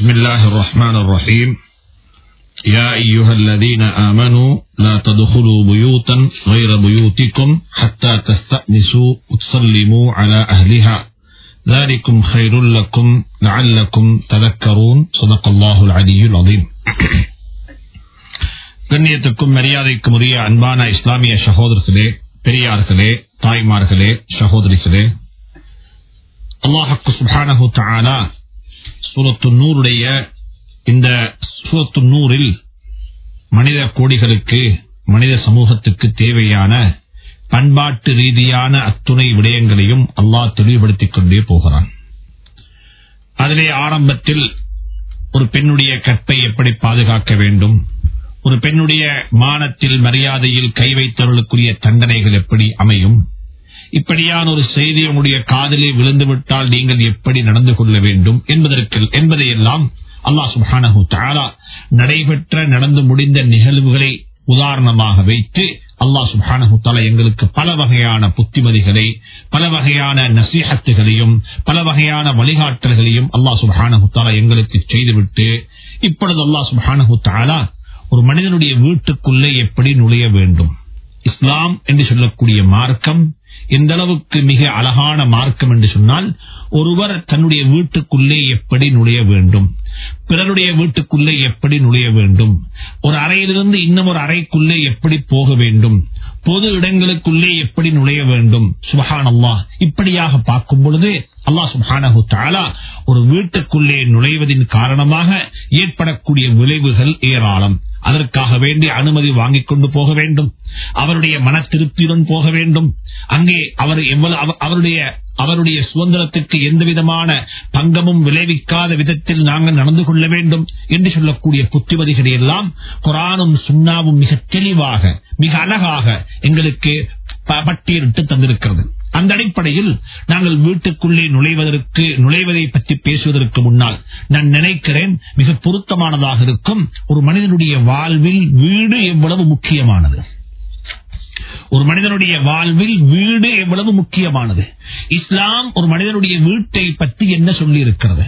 بسم الله الرحمن الرحيم يا أيها الذين آمنوا لا تدخلوا بيوتا غير بيوتكم حتى تستأنسوا وتسلموا على أهلها ذلكم خير لكم لعلكم تذكرون صدق الله العلي العظيم கண்ணியத்துக்கும் மரியாதைக்கும் உரிய அன்பான இஸ்லாமிய சகோதரர்களே பெரியார்களே தாய்மார்களே சகோதரிகளே அல்லாஹக்கு சுபானஹு தஆலா சூரத்து நூருடைய இந்த சூரத்து நூறில் மனித கோடிகளுக்கு மனித சமூகத்துக்கு தேவையான பண்பாட்டு ரீதியான அத்துணை விடயங்களையும் அல்லாஹ் தெளிவுபடுத்திக் கொண்டே போகிறான். அதிலே ஆரம்பத்தில் ஒரு பெண்ணுடைய கற்பை எப்படி பாதுகாக்க வேண்டும்? ஒரு பெண்ணுடைய மானத்தில் மரியாதையில் கை வைத்தவர்களுக்குரிய தண்டனைகள் எப்படி அமையும்? இப்படியான ஒரு செய்தி உங்களுடைய காதலே விழுந்துவிட்டால் நீங்கள் எப்படி நடந்து கொள்ள வேண்டும் என்பதற்கு என்பதையெல்லாம் அல்லா சுபானஹு தாரா நடைபெற்ற நடந்து முடிந்த நிகழ்வுகளை உதாரணமாக வைத்து அல்லா சுபானஹு தாலா எங்களுக்கு பல வகையான புத்திமதிகளை பல வகையான நசீகத்துகளையும் பல வகையான வழிகாட்டல்களையும் அல்லா சுபானஹு தாலா எங்களுக்கு செய்துவிட்டு இப்பொழுது அல்லா சுபானஹு தாலா ஒரு மனிதனுடைய வீட்டுக்குள்ளே எப்படி நுழைய வேண்டும்? இஸ்லாம் என்று சொல்லக்கூடிய மார்க்கம் எந்த அளவுக்கு மிக அழகான மார்க்கம் என்று சொன்னால் ஒருவர் தன்னுடைய வீட்டுக்குள்ளே எப்படி நுழைய வேண்டும்? பிறருடைய வீட்டுக்குள்ளே எப்படி நுழைய வேண்டும்? ஒரு அறையிலிருந்து இன்னும் ஒரு அறைக்குள்ளே எப்படி போக வேண்டும்? பொது இடங்களுக்குள்ளே எப்படி நுழைய வேண்டும்? சுபஹான் அல்லா இப்படியாக பார்க்கும் பொழுது அல்லா சுபானஹு தாலா ஒரு வீட்டுக்குள்ளே நுழைவதின் காரணமாக ஏற்படக்கூடிய விளைவுகள் ஏராளம். அதற்காக வேண்டி அனுமதி வாங்கிக் கொண்டு போக வேண்டும். அவருடைய மன திருப்தியுடன் போக வேண்டும். அங்கே அவர் எவ்வளவு அவருடைய அவருடைய சுதந்திரத்துக்கு எந்த விதமான பங்கமும் விளைவிக்காத விதத்தில் நாங்கள் நடந்து கொள்ள வேண்டும் என்று சொல்லக்கூடிய புத்திமதிகளை எல்லாம் குரானும் சுண்ணாவும் மிக தெளிவாக மிக அழகாக எங்களுக்கு பட்டியலிட்டு தந்திருக்கிறது. அந்த அடிப்படையில் நாங்கள் வீட்டுக்குள்ளே நுழைவதற்கு நுழைவதை பற்றி பேசுவதற்கு முன்னால் நான் நினைக்கிறேன் மிக பொருத்தமானதாக இருக்கும். ஒரு மனிதனுடைய வாழ்வில் வீடு எவ்வளவு முக்கியமானது? ஒரு மனிதனுடைய வாழ்வில் வீடு எவ்வளவு முக்கியமானது? இஸ்லாம் ஒரு மனிதனுடைய வீட்டை பற்றி என்ன சொல்லி இருக்கிறது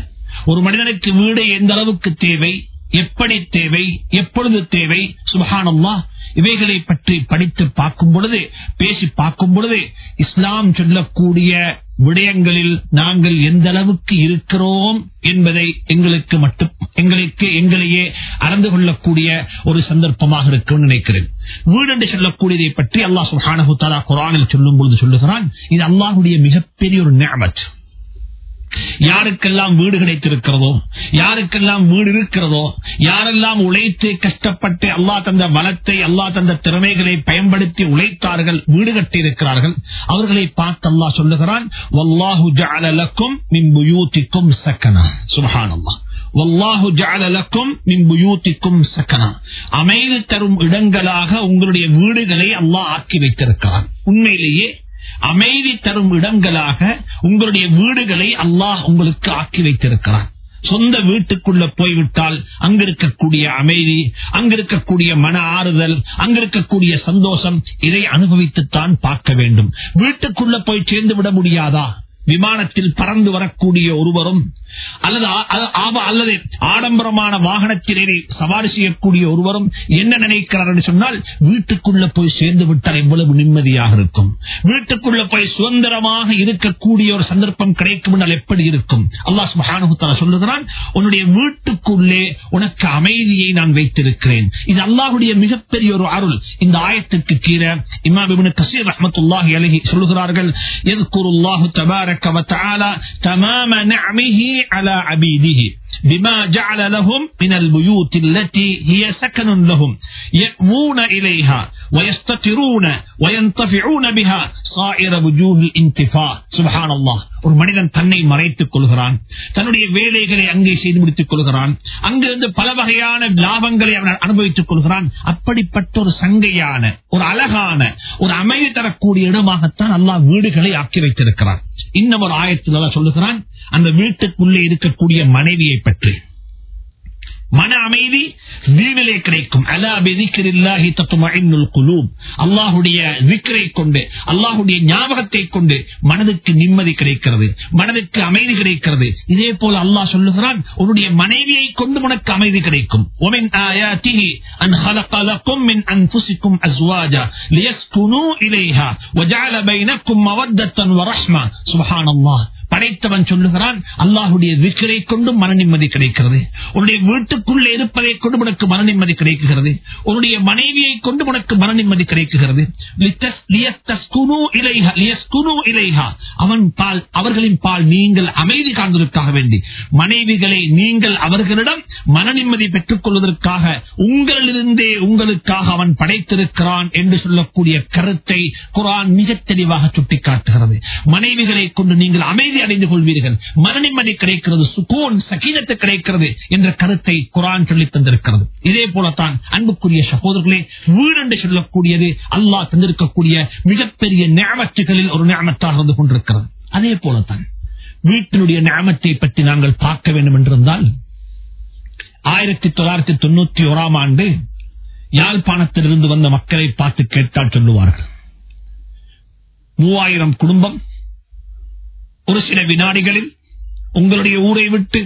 ஒரு மனிதனுக்கு வீடு எந்த அளவுக்கு தேவை? எப்படி தேவை? எப்பொழுது தேவை? சுபகானம்மா இவைகளை பற்றி படித்து பார்க்கும் பொழுது பேசி பார்க்கும் பொழுது இஸ்லாம் சொல்லக்கூடிய விடயங்களில் நாங்கள் எந்த அளவுக்கு இருக்கிறோம் என்பதை எங்களுக்கு மட்டும் எங்களுக்கு எங்களையே அறிந்து கொள்ளக்கூடிய ஒரு சந்தர்ப்பமாக இருக்கும் நினைக்கிறேன். வீடு என்று சொல்லக்கூடியதை பற்றி அல்லாஹ் சுஹானஹு தாலா குரானில் சொல்லும் பொழுது சொல்லுகிறான் இது அல்லாஹுடைய மிகப்பெரிய ஒரு நேமத் யாருக்கெல்லாம் வீடு கிடைத்திருக்கிறதோ யாருக்கெல்லாம் வீடு இருக்கிறதோ யாரெல்லாம் உழைத்து கஷ்டப்பட்டு அல்லா தந்த வளத்தை அல்லா தந்த திறமைகளை பயன்படுத்தி உழைத்தார்கள் வீடு கட்டியிருக்கிறார்கள் அவர்களை பார்த்து அல்லா சொல்லுகிறான் வல்லாஹு ஜாலலக்கும் சக்கனா. சுபஹானல்லா வல்லாஹு ஜாலலக்கும் மின் புயூத்திக்கும் சக்கனா. அமைதி தரும் இடங்களாக உங்களுடைய வீடுகளை அல்லாஹ் ஆக்கி வைத்திருக்கிறான். உண்மையிலேயே அமைதி தரும் இடங்களாக உங்களுடைய வீடுகளை அல்லாஹ் உங்களுக்கு ஆக்கி வைத்திருக்கிறான். சொந்த வீட்டுக்குள்ள போய்விட்டால் அங்கிருக்கக்கூடிய அமைதி அங்கிருக்கக்கூடிய மன ஆறுதல் அங்கிருக்கக்கூடிய சந்தோஷம் இதை அனுபவித்துத்தான் பார்க்க வேண்டும். வீட்டுக்குள்ள போய் சேர்ந்து விட முடியாதா? விமானத்தில் பறந்து வரக்கூடிய ஒருவரும் அல்லது அல்லது ஆடம்பரமான வாகனத்திலே சவாரி செய்யக்கூடிய ஒருவரும் என்ன நினைக்கிறார் என்று சொன்னால் வீட்டுக்குள்ள போய் சேர்ந்து விட்டால் எவ்வளவு நிம்மதியாக இருக்கும். வீட்டுக்குள்ள போய் சுதந்திரமாக இருக்கக்கூடிய ஒரு சந்தர்ப்பம் கிடைக்கும் என்றால் எப்படி இருக்கும்? அல்லாஹ் சுபானுத்தால சொல்லுகிறான் உன்னுடைய வீட்டுக்குள்ளே உனக்கு அமைதியை நான் வைத்திருக்கிறேன். இது அல்லாஹுடைய மிகப்பெரிய ஒரு அருள். இந்த ஆயத்துக்கு கீழே இமாம் கசீர் ரஹமத்துல்லாஹி அலஹி சொல்லுகிறார்கள் எதுக்குருல்லாஹு தபாரக வதஆலா தமாம நஅமிஹி على عبيده بما جعل لهم من البيوت التي هي سكن لهم يأوون إليها ويستطرون وينتفعون بها صائر وجوه الانتفاع سبحان الله ஒரு மனிதன் தன்னை மறைத்துக் கொள்கிறான் தன்னுடைய வேலைகளை அங்கே செய்து முடித்துக் கொள்கிறான் அங்கிருந்து பல வகையான லாபங்களை அவன் அனுபவித்துக் கொள்கிறான் அப்படிப்பட்ட ஒரு சங்கையான ஒரு அழகான ஒரு அமைதி தரக்கூடிய இடமாகத்தான் அல்லாஹ் வீடுகளை ஆக்கி வைத்திருக்கிறான் இன்னும் ஒரு ஆயத்தில் சொல்லுகிறான் அந்த வீட்டுக்குள்ளே இருக்கக்கூடிய மனைவியை பற்றி. மன அமைதி தீனிலே கிடைக்கும் அலா பிதிக்கிரில்லாஹி தத்துமஇன்னுல் குலூப் அல்லாஹ்வுடைய விக்ரை கொண்டு அல்லாஹ்வுடைய ஞாபகத்தை கொண்டு மனதுக்கு நிம்மதி கிடைக்கிறது மனதுக்கு அமைதி கிடைக்கிறது இதே போல அல்லாஹ் சொல்லுகிறான் உன்னுடைய மனைவியை கொண்டு உனக்கு அமைதி கிடைக்கும் ومن آياته أن خلق لكم من أنفسكم أزواجا ليسكنوا إليها وجعل بينكم مودة ورحمة سبحان الله படைத்தவன் சொல்லுகிறான் அல்லாஹுடைய விக்கிரை கொண்டும் மன நிம்மதி கிடைக்கிறது. உன்னுடைய வீட்டுக்குள்ளே இருப்பதை கொண்டு உனக்கு மன நிம்மதி கிடைக்கிறது. உன்னுடைய மனைவியை கொண்டு உனக்கு மன நிம்மதி அவன் பால் அவர்களின் பால் நீங்கள் அமைதி காண்பதற்காக வேண்டி மனைவிகளை நீங்கள் அவர்களிடம் மன நிம்மதி பெற்றுக் கொள்வதற்காக உங்களிலிருந்தே உங்களுக்காக அவன் படைத்திருக்கிறான் என்று சொல்லக்கூடிய கருத்தை குரான் மிக தெளிவாக சுட்டிக்காட்டுகிறது. மனைவிகளை கொண்டு நீங்கள் அமைதி அடைந்து கொள்வீர்கள். மன நிம்மதி கிடைக்கிறது சுகூன் சகீனத்து கிடைக்கிறது என்ற கருத்தை குரான் சொல்லி தந்திருக்கிறது. இதே போலத்தான் அன்புக்குரிய சகோதரர்களே வீடு என்று சொல்லக்கூடியது அல்லாஹ் தந்திருக்கக்கூடிய மிகப்பெரிய ஞாபகங்களில் ஒரு ஞாபகத்தாக இருந்து கொண்டிருக்கிறது. அதே போலத்தான் வீட்டினுடைய ஞாபகத்தை பற்றி நாங்கள் பார்க்க வேண்டும் என்றிருந்தால் ஆயிரத்தி தொள்ளாயிரத்தி தொண்ணூத்தி ஓராம் ஆண்டு யாழ்ப்பாணத்திலிருந்து வந்த மக்களை பார்த்து கேட்டால் சொல்லுவார்கள். மூவாயிரம் குடும்பம் ஒரு சில வினாடிகளில் உங்களுடைய ஊரை விட்டு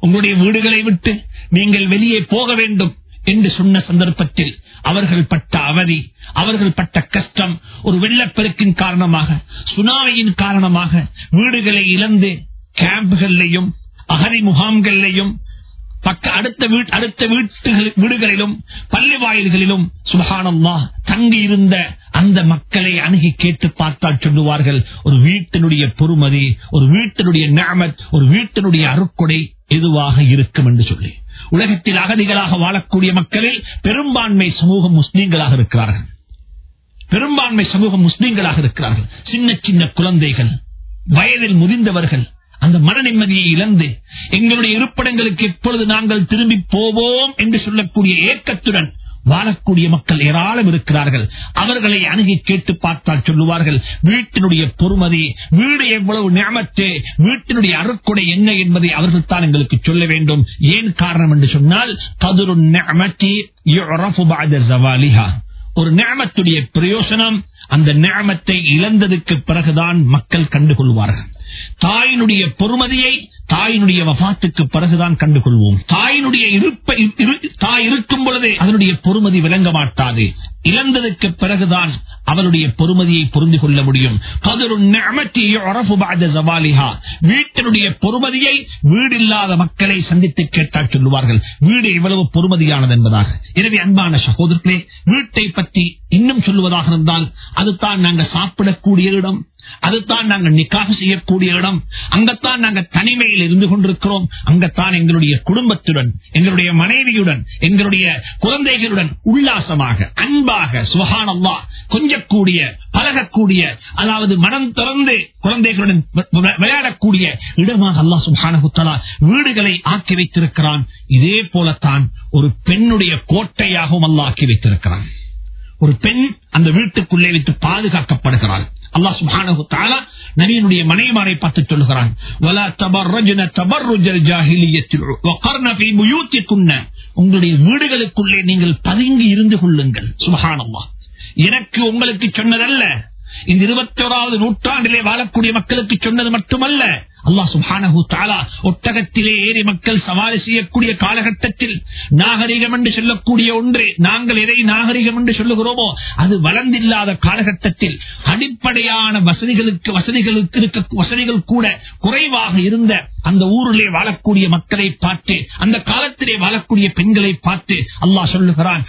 உங்களுடைய வீடுகளை விட்டு நீங்கள் வெளியே போக வேண்டும் என்று சொன்ன சந்தர்ப்பத்தில் அவர்கள் பட்ட அவதி அவர்கள் பட்ட கஷ்டம் ஒரு வெள்ளப்பெருக்கின் காரணமாக சுனாமியின் காரணமாக வீடுகளை இழந்து கேம்புகளிலையும் அகதி முகாம்களிலையும் பக்க அடுத்த வீட்- அடுத்த வீட்டுகள் வீடுகளிலும் பள்ளி வாயில்களிலும் சுபகானம்மா தங்கி இருந்த அந்த மக்களை அணுகி கேட்டு பார்த்தால் சொல்லுவார்கள் ஒரு வீட்டினுடைய பொறுமதி ஒரு வீட்டினுடைய நாமத் ஒரு வீட்டினுடைய அருக்கொடை எதுவாக இருக்கும் என்று சொல்லி. உலகத்தில் அகதிகளாக வாழக்கூடிய மக்களில் பெரும்பான்மை சமூகம் முஸ்லீம்களாக இருக்கிறார்கள். பெரும்பான்மை சமூகம் முஸ்லீம்களாக இருக்கிறார்கள். சின்ன சின்ன குழந்தைகள் வயதில் முதிர்ந்தவர்கள் அந்த மன நிம்மதியை இழந்து எங்களுடைய இருப்பிடங்களுக்கு எப்பொழுது நாங்கள் திரும்பி போவோம் என்று சொல்லக்கூடிய ஏக்கத்துடன் வாழக்கூடிய மக்கள் ஏராளம் இருக்கிறார்கள். அவர்களை அணுகி கேட்டு பார்த்தால் சொல்லுவார்கள் வீட்டினுடைய பொறுமதி வீடு எவ்வளவு நியமத்து வீட்டினுடைய அருக்குடை என்ன என்பதை அவர்கள் தான் எங்களுக்கு சொல்ல வேண்டும். ஏன் காரணம் என்று சொன்னால் கதுரு ஒரு நியமத்துடைய பிரயோசனம் அந்த நியமத்தை இழந்ததுக்கு பிறகுதான் மக்கள் கண்டுகொள்வார்கள். தாயினுடைய பொறுமதியை தாயினுடைய வபாத்துக்கு பிறகுதான் கண்டுகொள்வோம். தாயினுடைய இருப்பை தாய் இருக்கும் பொழுதே அதனுடைய பொறுமதி விளங்க மாட்டாது. இழந்ததற்கு பிறகுதான் அவருடைய பொறுமதியை புரிந்து கொள்ள முடியும். வீட்டினுடைய பொறுமதியை வீடில்லாத மக்களை சந்தித்து கேட்டால் சொல்லுவார்கள் வீடு எவ்வளவு பொறுமதியானது என்பதாக. எனவே அன்பான சகோதரர்களே வீட்டை பற்றி இன்னும் சொல்லுவதாக இருந்தால் அதுதான் நாங்கள் சாப்பிடக்கூடிய இடம். அதுதான் நாங்கள் நிக்காக செய்யக்கூடிய இடம். அங்கத்தான் நாங்கள் தனிமையில் இருந்து கொண்டிருக்கிறோம். அங்கத்தான் எங்களுடைய குடும்பத்துடன் எங்களுடைய மனைவியுடன் எங்களுடைய குழந்தைகளுடன் உல்லாசமாக அன்பாக சுகானம்மா கொஞ்சக்கூடிய பழகக்கூடிய அதாவது மனம் திறந்து குழந்தைகளுடன் விளையாடக்கூடிய இடமாக அல்லா சுப்ஹானஹு வீடுகளை ஆக்கி வைத்திருக்கிறான். இதே போலத்தான் ஒரு பெண்ணுடைய கோட்டையாகவும் அல்லாஹ் ஆக்கி வைத்திருக்கிறான். ஒரு பெண் அந்த வீட்டுக்குள்ளே வைத்து பாதுகாக்கப்படுகிறாள். அல்லா சுபானு தாலா நபியினுடைய மனைவிமாரை பார்த்து சொல்கிறான் உங்களுடைய வீடுகளுக்குள்ளே நீங்கள் பதுங்கி இருந்து கொள்ளுங்கள். சுப்ஹானல்லாஹ். எனக்கு உங்களுக்கு சொன்னதல்ல. இந்த இருபத்தி ஓராவது நூற்றாண்டிலே வாழக்கூடிய மக்களுக்கு சொன்னது மட்டுமல்ல. அல்லா சுப்ஹானஹு தாலா ஒட்டகத்திலே ஏறி மக்கள் சவாரி செய்யக்கூடிய காலகட்டத்தில் நாகரிகம் என்று சொல்லக்கூடிய ஒன்று. நாங்கள் எதை நாகரிகம் என்று சொல்லுகிறோமோ அது வளர்ந்தில்லாத காலகட்டத்தில் அடிப்படையான வசதிகளுக்கு வசதிகளுக்கு இருக்க வசதிகள் கூட குறைவாக இருந்த அந்த ஊரிலே வாழக்கூடிய மக்களை பார்த்து அந்த காலத்திலே வாழக்கூடிய பெண்களை பார்த்து அல்லாஹ் சொல்லுகிறான்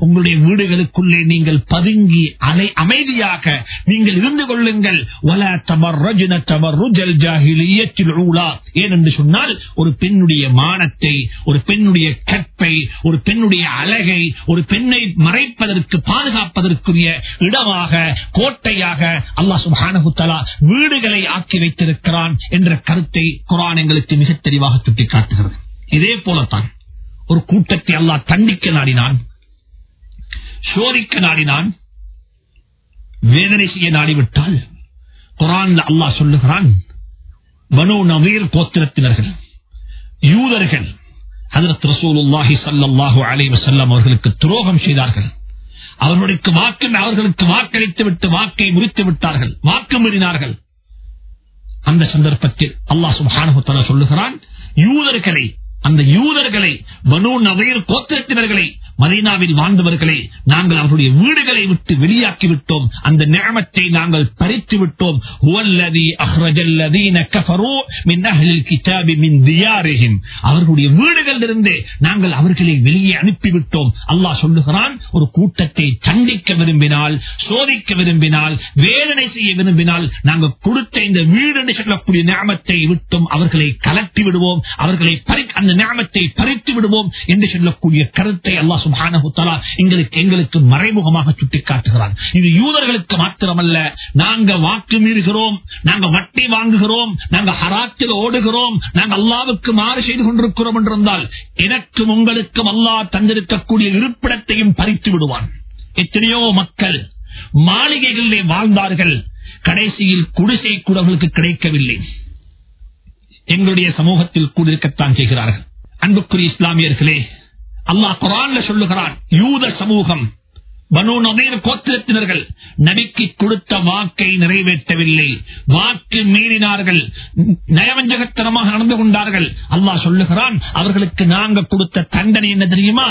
உங்களுடைய வீடுகளுக்குள்ளே நீங்கள் பதுங்கி அலை அமைதியாக நீங்கள் இருந்து கொள்ளுங்கள். "வலா தபர்ரஜ்ன தபர்ருஜல் ஜாஹிலியத்தில் ஊலா." ஏனென்று சொன்னால் ஒரு பெண்ணுடைய மானத்தை ஒரு பெண்ணுடைய கற்பை ஒரு பெண்ணுடைய அழகை ஒரு பெண்ணை மறைப்பதற்கு பாதுகாப்பதற்குரிய இடமாக கோட்டையாக அல்லாஹ் சுப்ஹானஹு வீடுகளை ஆக்கி வைத்திருக்கிறான் என்ற கருத்தை குரான் எங்களுக்கு மிக தெளிவாக சுட்டிக்காட்டுகிறது இதே போலத்தான் ஒரு கூட்டத்தை அல்லாஹ் தண்டிக்க நாடினான் சோதிக்க நாடினான் வேதனை செய்ய நாடிவிட்டால் குரான்ல அல்லாஹ் சொல்லுகிறான் பனு நவீர் கோத்திரத்தினர்கள் யூதர்கள். அதற்கு ரசூலுல்லாஹி சல்லாஹூ அலைஹி வஸல்லம் அவர்களுக்கு துரோகம் செய்தார்கள். அவர்களுக்கு வாக்கு அவர்களுக்கு வாக்களித்து விட்டு வாக்கை முறித்து விட்டார்கள் வாக்கு மீறினார்கள் அந்த சந்தர்ப்பத்தில் அல்லாஹ் சுப்ஹானஹு சொல்லுகிறான் யூதர்களை அந்த யூதர்களை பனு நவீர் கோத்திரத்தினர்களை மதீனாவில் வாழ்ந்தவர்களை நாங்கள் அவருடைய வீடுகளை விட்டு வெளியாக்கி விட்டோம் அந்த நேமத்தை நாங்கள் பறித்து விட்டோம் அவர்களுடைய வீடுகளிலிருந்து நாங்கள் அவர்களை வெளியே அனுப்பிவிட்டோம். அல்லாஹ் சொல்லுகிறான் ஒரு கூட்டத்தை சந்திக்க விரும்பினால் சோதிக்க விரும்பினால் வேதனை செய்ய விரும்பினால் நாங்கள் கொடுத்த இந்த வீடு என்று சொல்லக்கூடிய நேமத்தை விட்டும் அவர்களை கலட்டி விடுவோம். அவர்களை அந்த நேமத்தை பறித்து விடுவோம் என்று சொல்லக்கூடிய கருத்தை அல்லாஹ் சுபானகுத்தலா எங்களுக்கு எங்களுக்கு மறைமுகமாக சுட்டிக்காட்டுகிறார். இது யூதர்களுக்கு மாத்திரமல்ல. நாங்க வாக்கு மீறுகிறோம் நாங்க வட்டி வாங்குகிறோம் நாங்க ஹராத்தில் ஓடுகிறோம் நாங்க அல்லாவுக்கு மாறு செய்து கொண்டிருக்கிறோம் என்றிருந்தால் எனக்கும் உங்களுக்கும் அல்லாஹ் தந்திருக்கக்கூடிய இருப்பிடத்தையும் பறித்து விடுவான். எத்தனையோ மக்கள் மாளிகைகளிலே வாழ்ந்தார்கள். கடைசியில் குடிசை கூட அவர்களுக்கு கிடைக்கவில்லை. எங்களுடைய சமூகத்தில் கூடியிருக்கத்தான் செய்கிறார்கள். அன்புக்குரிய இஸ்லாமியர்களே அல்லாஹ் குரான்ல சொல்லுகிறான் யூத சமூகம் பனு நதீர் கோத்திரத்தினர்கள் நபிக்கு கொடுத்த வாக்கை நிறைவேற்றவில்லை. வாக்கு மீறினார்கள் நயவஞ்சகத்தனமாக நடந்து கொண்டார்கள். அல்லா சொல்லுகிறான் அவர்களுக்கு நாங்க கொடுத்த தண்டனை என்ன தெரியுமா?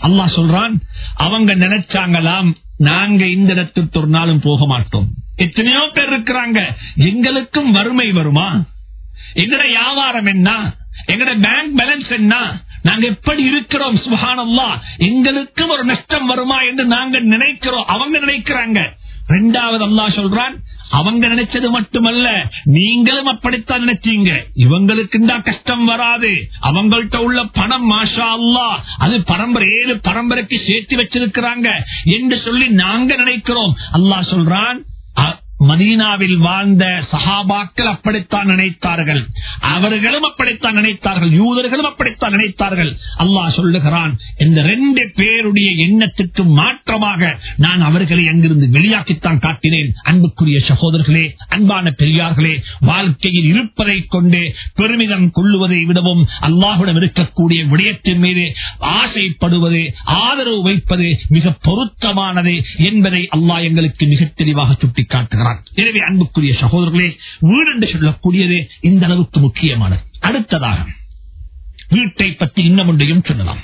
அல்லாஹ் சொல்றான் அவங்க நினைச்சாங்களாம் நாங்க இந்த இடத்துக்கு ஒரு நாளும் போக மாட்டோம் எத்தனையோ பேர் இருக்கிறாங்க. எங்களுக்கும் வறுமை வருமா? எங்கட வியாபாரம் என்ன? எங்கட பேங்க் பேலன்ஸ் என்ன? நாங்க எப்படி இருக்கிறோம்? சுகானல்லா எங்களுக்கும் ஒரு நஷ்டம் வருமா என்று நாங்க நினைக்கிறோம். அவங்க நினைக்கிறாங்க. ரெண்டாவது அல்லா சொல்றான் அவங்க நினைச்சது மட்டுமல்ல நீங்களும் அப்படித்தான் நினைச்சீங்க. இவங்களுக்கு தான் கஷ்டம் வராது. அவங்கள்ட்ட உள்ள பணம் மாஷா அல்லா அது பரம்பரை ஏழு பரம்பரைக்கு சேர்த்து வச்சிருக்கிறாங்க. என்று சொல்லி நாங்க நினைக்கிறோம். அல்லாஹ் சொல்றான் I, மதீனாவில் வாழ்ந்த சஹாபாக்கள் அப்படித்தான் நினைத்தார்கள். அவர்களும் அப்படித்தான் நினைத்தார்கள். யூதர்களும் அப்படித்தான் நினைத்தார்கள். அல்லாஹ் சொல்லுகிறான் இந்த ரெண்டு பேருடைய எண்ணத்திற்கு மாற்றமாக நான் அவர்களை அங்கிருந்து வெளியாக்கித்தான் காட்டினேன். அன்புக்குரிய சகோதரர்களே அன்பான பெரியார்களே வாழ்க்கையில் இருப்பதை கொண்டே பெருமிதம் கொள்ளுவதை விடவும் அல்லாஹுடன் இருக்கக்கூடிய விடயத்தின் மீது ஆசைப்படுவது ஆதரவு வைப்பது மிக பொருத்தமானது என்பதை அல்லாஹ் எங்களுக்கு மிக தெளிவாக சுட்டிக்காட்டுகிறார் எனவே அன்புக்குரிய சகோதரர்களே வீடு என்று சொல்லக்கூடியது இந்த அளவுக்கு முக்கியமானது. அடுத்ததாக வீட்டை பற்றி இன்னும் ஒன்றையும் சொல்லலாம்.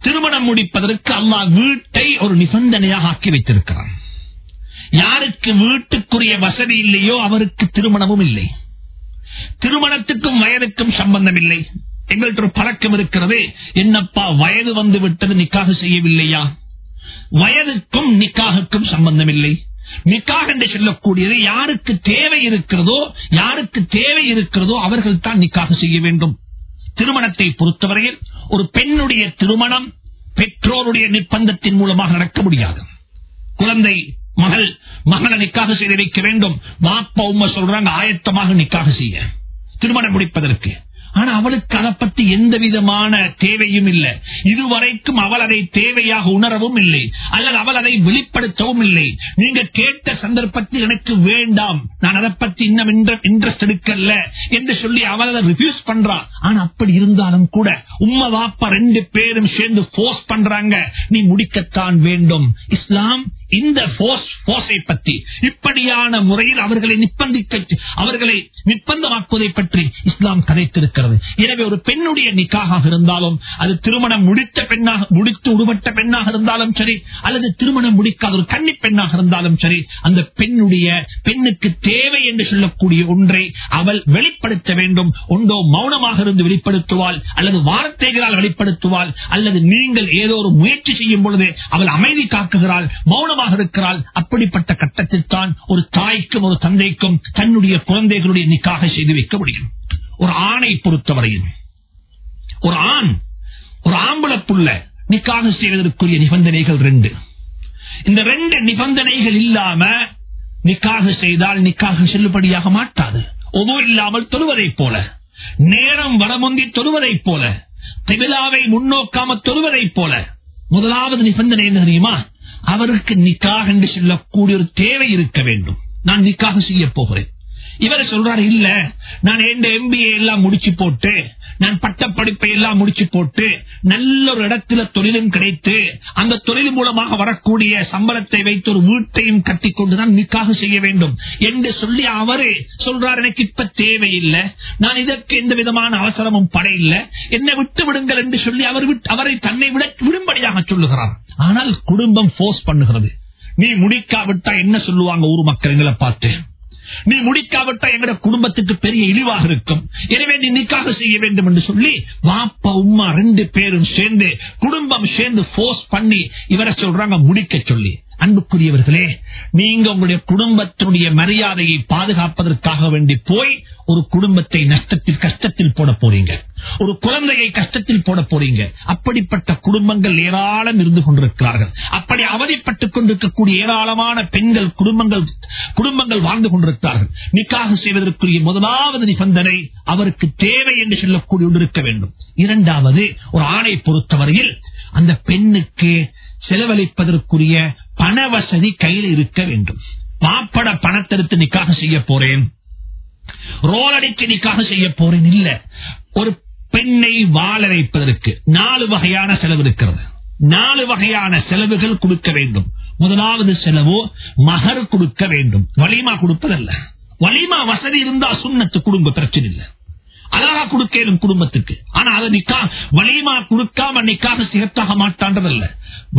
திருமணம் முடிப்பதற்கு அல்லாஹ் வீட்டை ஒரு நிபந்தனையாக ஆக்கி வைத்திருக்கிறான். யாருக்கு வீட்டுக்குரிய வசதி இல்லையோ அவருக்கு திருமணமும் இல்லை. திருமணத்துக்கும் வயதுக்கும் சம்பந்தம் இல்லை. எங்கள்கிட்ட ஒரு பழக்கம் இருக்கிறது. என்னப்பா வயது வந்து விட்டது நிக்காக செய்யவில்லையா? வயதுக்கும் நிக்காகுக்கும் சம்பந்தம் இல்லை. நிக்காக என்று சொல்லக்கூடியது யாருக்கு தேவை இருக்கிறதோ யாருக்கு தேவை இருக்கிறதோ அவர்கள் தான் நிக்காக செய்ய வேண்டும். திருமணத்தை பொறுத்தவரையில் ஒரு பெண்ணுடைய திருமணம் பெற்றோருடைய நிர்பந்தத்தின் மூலமாக நடக்க முடியாது. குழந்தை மகள் மகளை நிக்காக செய்து வைக்க வேண்டும். மாப்பா உண்மை சொல்றாங்க ஆயத்தமாக நிக்காக செய்ய. திருமணம் முடிப்பதற்கு. ஆனா அவளுக்கு அதை பத்தி எந்த விதமான தேவையும் இல்லை. இதுவரைக்கும் அவள் அதை தேவையாக உணரவும் இல்லை. அல்லது அவள் அதை வெளிப்படுத்தவும் இல்லை. நீங்க கேட்ட சந்தர்ப்பத்தில் எனக்கு வேண்டாம். நான் அதை பத்தி இன்னும் இன்ட்ரெஸ்ட் எடுக்கல என்று சொல்லி அவள் அதை ரிஃப்யூஸ் பண்றா. ஆனா அப்படி இருந்தாலும் கூட உம்மா வாப்பா ரெண்டு பேரும் சேர்ந்து போர்ஸ் பண்றாங்க. நீ முடிக்கத்தான் வேண்டும். இஸ்லாம் இந்த போர்ஸை பற்றி இப்படியான முறையில் அவர்களை நிர்பந்திக்க அவர்களை நிர்பந்தமாக்குவதை பற்றி இஸ்லாம் கதைத்திருக்கிறது. எனவே ஒரு பெண்ணுடைய நிக்காக இருந்தாலும் அது திருமணம் முடித்த பெண்ணாக முடித்து உடுபட்ட பெண்ணாக இருந்தாலும் சரி அல்லது திருமணம் முடிக்காத ஒரு கன்னி பெண்ணாக இருந்தாலும் சரி அந்த பெண்ணுடைய பெண்ணுக்கு தேவை என்று சொல்லக்கூடிய ஒன்றை அவள் வெளிப்படுத்த வேண்டும். ஒன்றோ மௌனமாக இருந்து வெளிப்படுத்துவாள் அல்லது வார்த்தைகளால் வெளிப்படுத்துவாள் அல்லது நீங்கள் ஏதோ ஒரு முயற்சி செய்யும் பொழுது அவள் அமைதி காக்குகிறாள் மௌனமாக இருக்கிறாள். அப்படிப்பட்ட கட்டத்தில் தான் ஒரு தாய்க்கும் ஒரு தந்தைக்கும் தன்னுடைய குழந்தைகளுடைய நிக்காக செய்து வைக்க முடியும். ஒரு ஆணை பொறுத்தவரையில் ஒரு ஆண் ஒரு ஆம்பளை புள்ள நிக்காக செய்வதற்குரிய நிபந்தனைகள் ரெண்டு. இந்த ரெண்டு நிபந்தனைகள் இல்லாம நிக்காக செய்தால் நிக்காக செல்லுபடியாக மாட்டாது. ஒவ்வொரு இல்லாமல் தொழுவதைப் போல நேரம் வடமுந்தி தொழுவதைப் போல திபிலாவை முன்னோக்காம தொழுவதைப் போல முதலாவது நிபந்தனை என்ன தெரியுமா? அவருக்கு நிக்காக என்று சொல்லக்கூடிய ஒரு தேவை இருக்க வேண்டும். நான் நிக்காக செய்ய போகிறேன். இவர் சொல்றாரு இல்ல நான் எந்த எம்பிஏ எல்லாம் முடிச்சு போட்டு நான் பட்ட படிப்பை எல்லாம் முடிச்சு போட்டு நல்ல ஒரு இடத்துல தொழிலும் கிடைத்து அந்த தொழில் மூலமாக வரக்கூடிய சம்பளத்தை வைத்து ஒரு வீட்டையும் கட்டி கொண்டுதான் நிக்காக செய்ய வேண்டும். என்று சொல்லி அவரு சொல்றாரு எனக்கு இப்ப தேவையில்லை. நான் இதற்கு எந்த விதமான அவசரமும் படையில்லை. என்னை விட்டு விடுங்கள் என்று சொல்லி அவர் விட்டு- அவரை தன்னை விட விடும்படியாக சொல்லுகிறார். ஆனால் குடும்பம் போர்ஸ் பண்ணுகிறது. நீ முடிக்காவிட்டா என்ன சொல்லுவாங்க ஊர் மக்கள் எங்களை பார்த்து? நீ முடிக்காவிட்டா எங்களுடைய குடும்பத்துக்கு பெரிய இழிவாக இருக்கும். எனவே நீ நிக்காக செய்ய வேண்டும் என்று சொல்லி வாப்பா உம்மா ரெண்டு பேரும் சேர்ந்து குடும்பம் சேர்ந்து போர்ஸ் பண்ணி இவரை சொல்றாங்க முடிக்க சொல்லி. அன்புக்குரியவர்களே நீங்க உங்களுடைய குடும்பத்தினுடைய மரியாதையை பாதுகாப்பதற்காக வேண்டி போய் ஒரு குடும்பத்தை நஷ்டத்தில் கஷ்டத்தில் போட போறீங்க. ஒரு குழந்தையை கஷ்டத்தில் போட போறீங்க. அப்படிப்பட்ட குடும்பங்கள் ஏராளம் இருந்து கொண்டிருக்கிறார்கள். அப்படி அவதிப்பட்டுக் கொண்டிருக்கக்கூடிய ஏராளமான பெண்கள் குடும்பங்கள் குடும்பங்கள் வாழ்ந்து கொண்டிருக்கிறார்கள். நிக்காக செய்வதற்குரிய முதலாவது நிபந்தனை அவருக்கு தேவை என்று சொல்லக்கூடிய இருக்க வேண்டும். இரண்டாவது ஒரு ஆணை பொறுத்தவரையில் அந்த பெண்ணுக்கு செலவழிப்பதற்குரிய பண வசதி கையில் இருக்க வேண்டும். பாப்பட பணத்தெடுத்து நிக்காக செய்ய போறேன். ரோல் அடிச்சு நிக்காக செய்ய போறேன். இல்ல. ஒரு பெண்ணை வாழ வைப்பதற்கு நாலு வகையான செலவு இருக்கிறது. நாலு வகையான செலவுகள் கொடுக்க வேண்டும். முதலாவது செலவு மகர் கொடுக்க வேண்டும். வலிமா கொடுப்பதல்ல. வலிமா வசதி இருந்தா சுண்ணத்து குடும்ப பிரச்சனை இல்லை. அழகா கொடுக்கலும் குடும்பத்துக்கு. ஆனா அதை நிக்கா வலிமா கொடுக்காம நிக்காக சிகத்தாக மாட்டான்றதல்ல.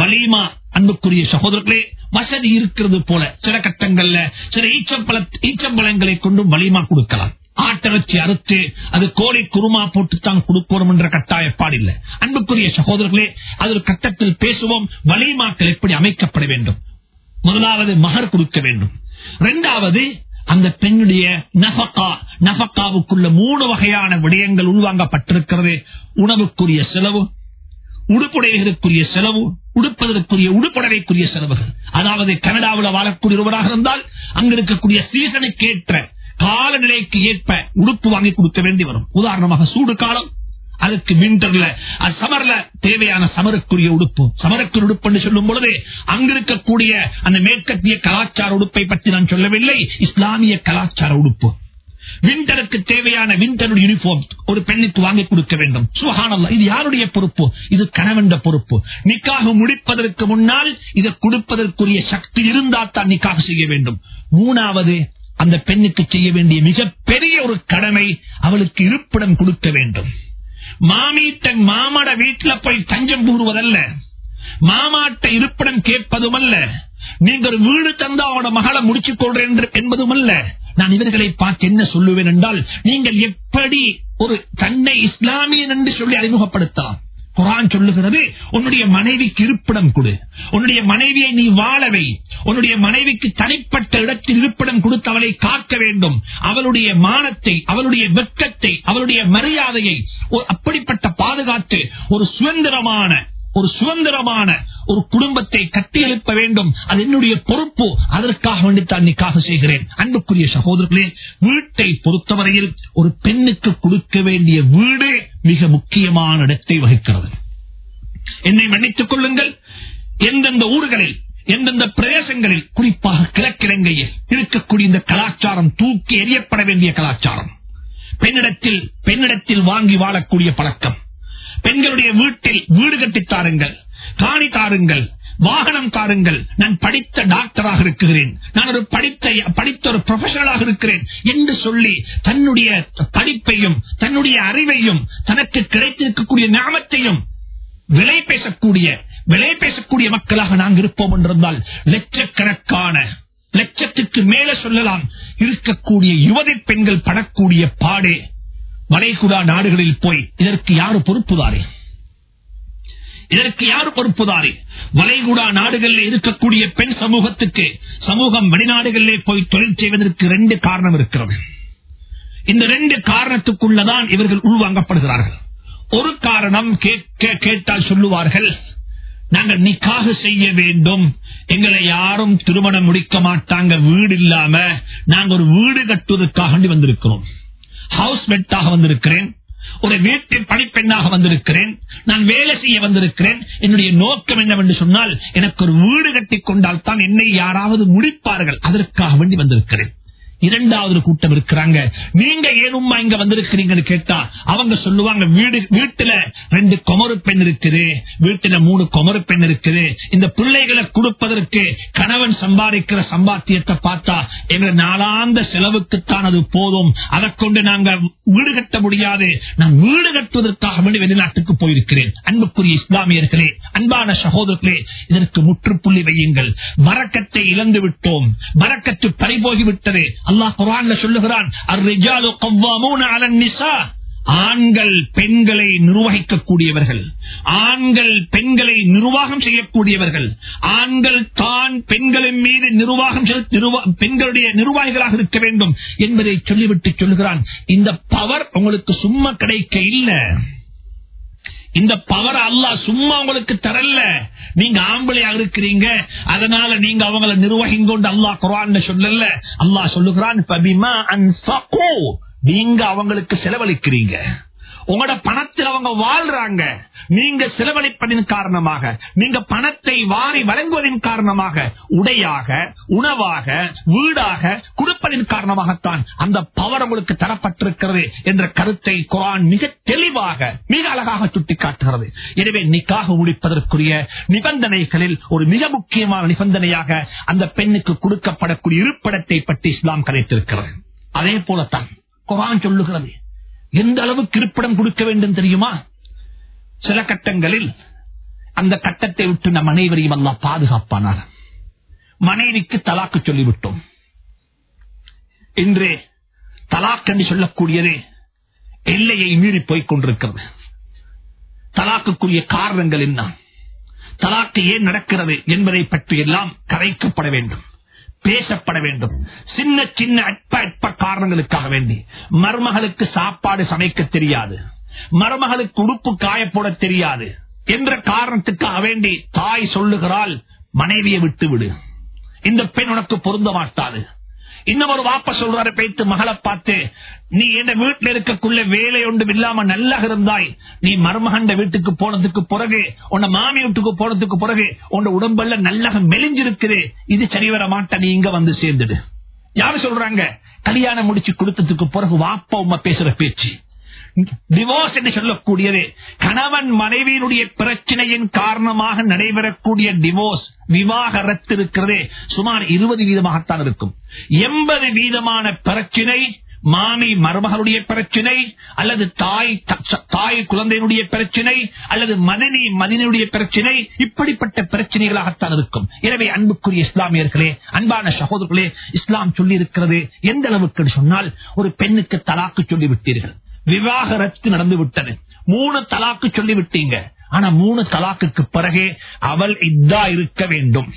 வலிமா அன்புக்குரிய சகோதரர்களே வசதி இருக்கிறது போல சில கட்டங்கள்ல சில ஈச்சம்பழ ஈச்சம்பழங்களை கொண்டும் வலிமா கொடுக்கலாம். ஆட்டிறச்சி அறுத்து அது கோழி குருமா போட்டு தான் கொடுக்கணும் என்ற கட்டாயப்பாடு இல்லை அன்புக்குரிய சகோதரர்களே அது ஒரு கட்டத்தில் பேசுவோம் வலிமாக்கள் எப்படி அமைக்கப்பட வேண்டும். முதலாவது மகர் கொடுக்க வேண்டும். இரண்டாவது அந்த பெண்ணுடைய நஃபக்கா நஃபக்காவுக்குள்ள மூணு வகையான விடயங்கள் உள்வாங்கப்பட்டிருக்கிறது. உணவுக்குரிய செலவு உடுப்புடைகளுக்குரிய செலவு உடுப்பதற்குரிய உடுப்புடவைக்குரிய செலவுகள் அதாவது கனடாவில் வாழக்கூடிய ஒருவராக இருந்தால் அங்க இருக்கக்கூடிய சீசனுக்கு ஏற்ற காலநிலைக்கு ஏற்ப உடுப்பு வாங்கி கொடுக்க வேண்டி வரும். உதாரணமாக சூடு காலம். அதுக்கு விண்டர்ல சமர்ல தேவையான சமருக்குரிய உடுப்பு. சமருக்கு உடுப்பு சொல்லும் பொழுது அங்கிருக்கக்கூடிய அந்த மேற்கத்திய கலாச்சார உடுப்பை பற்றி நான் சொல்லவில்லை இஸ்லாமிய கலாச்சார உடுப்பு. விண்டருக்கு தேவையான விண்டர் யூனிஃபார்ம் ஒரு பெண்ணுக்கு வாங்கி கொடுக்க வேண்டும். சுகானல்ல இது யாருடைய பொறுப்பு? இது கணவன் பொறுப்பு. நிக்காக முடிப்பதற்கு முன்னால் இதை கொடுப்பதற்குரிய சக்தி இருந்தால் தான் நிக்காக செய்ய வேண்டும். மூணாவது அந்த பெண்ணுக்கு செய்ய வேண்டிய மிகப்பெரிய ஒரு கடமை அவளுக்கு இருப்பிடம் கொடுக்க வேண்டும். மாமி தன் மாமட வீட்டுல போய் தஞ்சம் கூறுவதல்ல. மாமாட்ட இருப்பிடம் கேட்பதும் அல்ல நீங்க ஒரு வீடு தந்தா அவனோட மகளை முடிச்சுக் கொள்றேன் என்று- என்பதும் அல்ல நான் இவர்களை பார்த்து என்ன சொல்லுவேன் என்றால் நீங்கள் எப்படி ஒரு தன்னை இஸ்லாமியன் என்று சொல்லி அறிமுகப்படுத்தலாம். குரான் சொல்லுகிறது உன்னுடைய மனைவிக்கு இருப்பிடம் கொடு. உன்னுடைய மனைவியை நீ வாழவை உன்னுடைய மனைவிக்கு தனிப்பட்ட இடத்தில் இருப்பிடம் கொடுத்து அவளை காக்க வேண்டும். அவளுடைய மானத்தை அவளுடைய வெட்கத்தை அவளுடைய மரியாதையை அப்படிப்பட்ட பாதுகாத்து ஒரு சுதந்திரமான ஒரு சுதந்திரமான ஒரு குடும்பத்தை கட்டியெழுப்ப வேண்டும். அது என்னுடைய பொறுப்பு. அதற்காக வேண்டித்தான் நிக்காக செய்கிறேன். அன்புக்குரிய சகோதரர்களே வீட்டை பொறுத்தவரையில் ஒரு பெண்ணுக்கு கொடுக்க வேண்டிய வீடு மிக முக்கியமான இடத்தை வகிக்கிறது. என்னை மன்னித்துக் கொள்ளுங்கள். எந்தெந்த ஊர்களில் எந்தெந்த பிரதேசங்களில் குறிப்பாக கிழக்கிழங்கையில் இருக்கக்கூடிய இந்த கலாச்சாரம் தூக்கி எறியப்பட வேண்டிய கலாச்சாரம். பெண்ணிடத்தில் பெண்ணிடத்தில் வாங்கி வாழக்கூடிய பழக்கம். பெண்களுடைய வீட்டில் வீடு கட்டித் தாருங்கள் காணி தாருங்கள் வாகனம் தாருங்கள். நான் படித்த டாக்டராக இருக்கிறேன். நான் ஒரு படித்த படித்த ஒரு ப்ரொஃபஷனலாக இருக்கிறேன் என்று சொல்லி தன்னுடைய படிப்பையும் தன்னுடைய அறிவையும் தனக்கு கிடைத்திருக்கக்கூடிய ஞாபகத்தையும் விலை பேசக்கூடிய விலை பேசக்கூடிய மக்களாக நாங்கள் இருப்போம் என்றிருந்தால் லட்சக்கணக்கான லட்சத்துக்கு மேல சொல்லலாம் இருக்கக்கூடிய யுவதி பெண்கள் படக்கூடிய பாடே வளைகுடா நாடுகளில் போய் இதற்கு யாரு பொறுப்புதாரே? இதற்கு யாரு பொறுப்புதாரே? வளைகுடா நாடுகளில் இருக்கக்கூடிய பெண் சமூகத்துக்கு சமூகம் வெளிநாடுகளிலே போய் தொழில் செய்வதற்கு ரெண்டு காரணம் இருக்கிறது. இந்த ரெண்டு காரணத்துக்குள்ளதான் இவர்கள் உள்வாங்கப்படுகிறார்கள். ஒரு காரணம் கேட்டால் சொல்லுவார்கள் நாங்கள் நிக்காக செய்ய வேண்டும். எங்களை யாரும் திருமணம் முடிக்க மாட்டாங்க. வீடு இல்லாம நாங்க ஒரு வீடு கட்டுவதற்காக வந்திருக்கிறோம். ஹவுஸ் மெட்டாக வந்திருக்கிறேன். ஒரு வீட்டில் பணிப்பெண்ணாக வந்திருக்கிறேன். நான் வேலை செய்ய வந்திருக்கிறேன். என்னுடைய நோக்கம் என்னவென்று சொன்னால் எனக்கு ஒரு வீடு கட்டி கொண்டால் தான் என்னை யாராவது முடிப்பார்கள். அதற்காக வேண்டி வந்திருக்கிறேன். இரண்டாவது கூட்டம் இருக்கிறாங்க. நீங்க ஏனும்மா இங்க வந்திருக்கிறீங்கன்னு கேட்டா அவங்க சொல்லுவாங்க வீடு வீட்டுல ரெண்டு குமரு பெண் இருக்குது வீட்டுல மூணு குமரு பெண் இருக்குது இந்த பிள்ளைகளை கொடுப்பதற்கு கணவன் சம்பாதிக்கிற சம்பாத்தியத்தை பார்த்தா எங்க நாளாந்த செலவுக்குத்தான் அது போதும். அதை கொண்டு நாங்க வீடு கட்ட முடியாது. நான் வீடு கட்டுவதற்காக வேண்டி வெளிநாட்டுக்கு போயிருக்கிறேன். அன்புக்குரிய இஸ்லாமியர்களே அன்பான சகோதரர்களே இதற்கு முற்றுப்புள்ளி வையுங்கள். மரக்கத்தை இழந்து விட்டோம் மரக்கத்து பறிபோகிவிட்டது. அல்லாஹ் குரான்ல சொல்லுகிறான் அலன் ஆண்கள் பெண்களை நிர்வகிக்கக்கூடியவர்கள். ஆண்கள் பெண்களை நிர்வாகம் செய்யக்கூடியவர்கள். ஆண்கள் தான் பெண்களின் மீது நிர்வாகம் பெண்களுடைய நிர்வாகிகளாக இருக்க வேண்டும் என்பதை சொல்லிவிட்டு சொல்லுகிறான். இந்த பவர் உங்களுக்கு சும்மா கிடைக்க இல்லை. இந்த பவர் அல்லாஹ் சும்மா உங்களுக்கு தரல. நீங்க ஆம்பளையா இருக்கிறீங்க. அதனால நீங்க அவங்களை நிர்வகிங்கொண்டு அல்லாஹ் குரான் சொல்லல. அல்லாஹ் சொல்லுகிறான் நீங்க அவங்களுக்கு செலவழிக்கிறீங்க. உங்களோட பணத்தில் அவங்க வாழ்றாங்க. நீங்க செலவழிப்பதின் காரணமாக நீங்க பணத்தை வாரி வழங்குவதன் காரணமாக உடையாக உணவாக வீடாக கொடுப்பதின் காரணமாகத்தான் அந்த பவர் உங்களுக்கு தரப்பட்டிருக்கிறது என்ற கருத்தை குரான் மிக தெளிவாக மிக அழகாக சுட்டிக்காட்டுகிறது. எனவே நிக்காக முடிப்பதற்குரிய நிபந்தனைகளில் ஒரு மிக முக்கியமான நிபந்தனையாக அந்த பெண்ணுக்கு கொடுக்கப்படக்கூடிய இருப்பிடத்தை பற்றி இஸ்லாம் கதைத்திருக்கிறது அதே போலத்தான் குரான் சொல்லுகிறது. எந்த அளவுக்கு இருப்பிடம் கொடுக்க வேண்டும் தெரியுமா? சில கட்டங்களில் அந்த கட்டத்தை விட்டு நம் அனைவரையும் அல்லா பாதுகாப்பானார். மனைவிக்கு தலாக்கு சொல்லிவிட்டோம். இன்று தலாக் என்று சொல்லக்கூடியது எல்லையை மீறி போய்க் கொண்டிருக்கிறது. தலாக்குக்குரிய காரணங்கள் என்ன? தலாக்கு ஏன் நடக்கிறது என்பதை பற்றி எல்லாம் கரைக்கப்பட வேண்டும். பேசப்பட வேண்டும். சின்ன சின்ன அற்ப அற்ப காரணங்களுக்காக வேண்டி. மருமகளுக்கு சாப்பாடு சமைக்க தெரியாது. மருமகளுக்கு உடுப்பு காயப்போட தெரியாது. என்ற காரணத்துக்காக வேண்டி தாய் சொல்லுகிறாள் மனைவியை விட்டு விடு இந்த பெண் உனக்கு பொருந்த மாட்டாது. இன்னும் ஒரு வாப்ப சொல்றாரு பேத்து மகளை பார்த்து நீ என் வீட்டுல இருக்கக்குள்ள வேலை ஒன்றும் இல்லாம நல்லா இருந்தாய். நீ மருமகண்ட வீட்டுக்கு போனதுக்கு பிறகு உன்னை மாமி வீட்டுக்கு போனதுக்கு பிறகு உன் உடம்பெல்லாம் நல்லா மெலிஞ்சிருக்குது. இது சரி வர மாட்ட நீ இங்க வந்து சேர்ந்துடு. யாரு சொல்றாங்க? கல்யாணம் முடிச்சு கொடுத்ததுக்கு பிறகு வாப்பா உமா பேசுற பேச்சு. டிவோர்ஸ் என்று சொல்லக்கூடியது. கணவன் மனைவியினுடைய பிரச்சனையின் காரணமாக நடைபெறக்கூடிய டிவோர்ஸ் விவாகரத்து இருக்கிறதே சுமார் இருபது வீதமாகத்தான் இருக்கும். எண்பது வீதமான பிரச்சினை மாமி மருமகளுடைய பிரச்சினை அல்லது தாய் தாய் குழந்தையினுடைய பிரச்சினை அல்லது மதனி மதினுடைய பிரச்சினை இப்படிப்பட்ட பிரச்சனைகளாகத்தான் இருக்கும். எனவே அன்புக்குரிய இஸ்லாமியர்களே அன்பான சகோதரர்களே இஸ்லாம் சொல்லி இருக்கிறது எந்த அளவுக்கு சொன்னால் ஒரு பெண்ணுக்கு தலாக்கு சொல்லி விட்டீர்கள் விவாகரத்து நடந்து விட்டது. மூணு தலாக்கு சொல்லிவிட்டீங்க. ஆனா மூணு தலாக்குக்கு பிறகே அவள் இதா இருக்க வேண்டும்.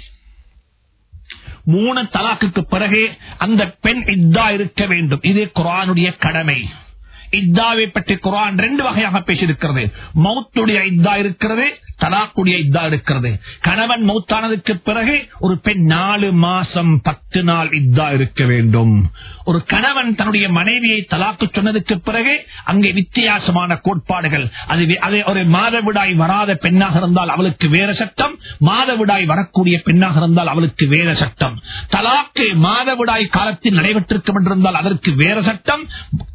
மூணு தலாக்குக்கு பிறகே அந்த பெண் இதா இருக்க வேண்டும். இது குரானுடைய கடமை. இத்தாவை பற்றி குரான் ரெண்டு வகையாக பேசியிருக்கிறது. மௌத்துடைய இத்தா இருக்கிறது தலாக்குடைய இத்தா இருக்கிறது. கணவன் மௌத்தானதுக்கு பிறகு ஒரு பெண் நாலு மாசம் பத்து நாள் இதா இருக்க வேண்டும். ஒரு கணவன் தன்னுடைய மனைவியை தலாக்கு சொன்னதுக்கு பிறகு அங்கே வித்தியாசமான கோட்பாடுகள். அது அது ஒரு மாதவிடாய் வராத பெண்ணாக இருந்தால் அவளுக்கு வேற சட்டம் மாதவிடாய் வரக்கூடிய பெண்ணாக இருந்தால் அவளுக்கு வேற சட்டம். தலாக்கு மாதவிடாய் காலத்தில் நடைபெற்றிருக்கும் என்றிருந்தால் அதற்கு வேற சட்டம்